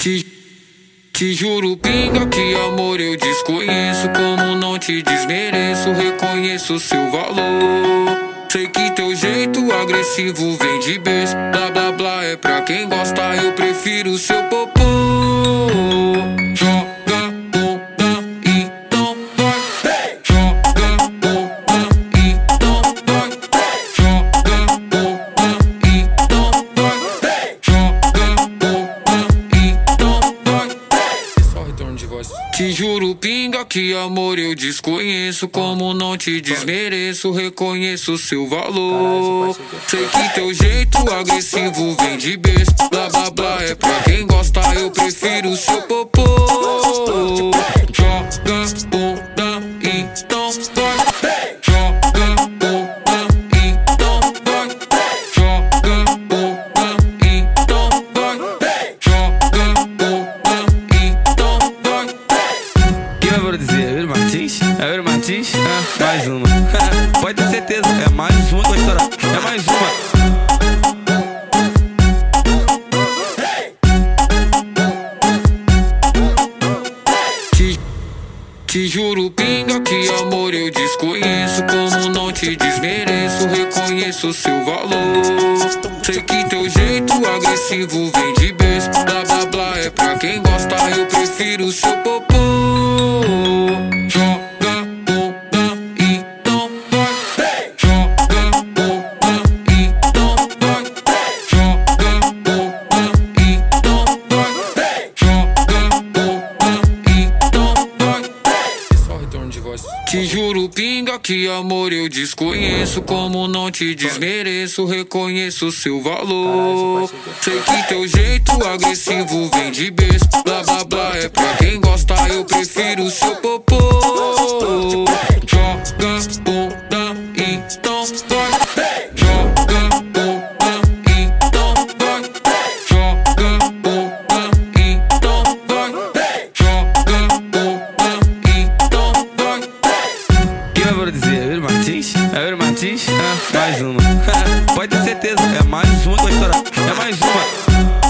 Te juro, pinga, que amor eu desconheço. Como não te desmereço, reconheço seu valor. Sei que teu jeito agressivo vem de berço. Blá blá blá é pra quem gosta, eu prefiro seu popô. Te juro, pinga, que amor eu desconheço. Como não te desmereço, reconheço seu valor. Sei que teu jeito agressivo vem de berço. Blá blá blá é pra quem gosta, eu prefiro seu popô. Vai produzir? É o Yuri Martins? É o Yuri Martins? É, mais uma. Pode ter certeza, é mais uma que vai estourar. É mais uma. Te, juro, pinga, que amor eu desconheço. Como não te desmereço, reconheço seu valor. Sei que teu jeito agressivo vem de berço. Pra quem gosta, eu prefiro seu popô. Te juro, pinga, que amor eu desconheço. Como não te desmereço, reconheço seu valor. Sei que teu jeito agressivo vem de berço. Blá blá blá é pra quem gosta, eu prefiro seu popô. Mais uma. Pode ter certeza, é mais uma que vai estourar. É mais uma.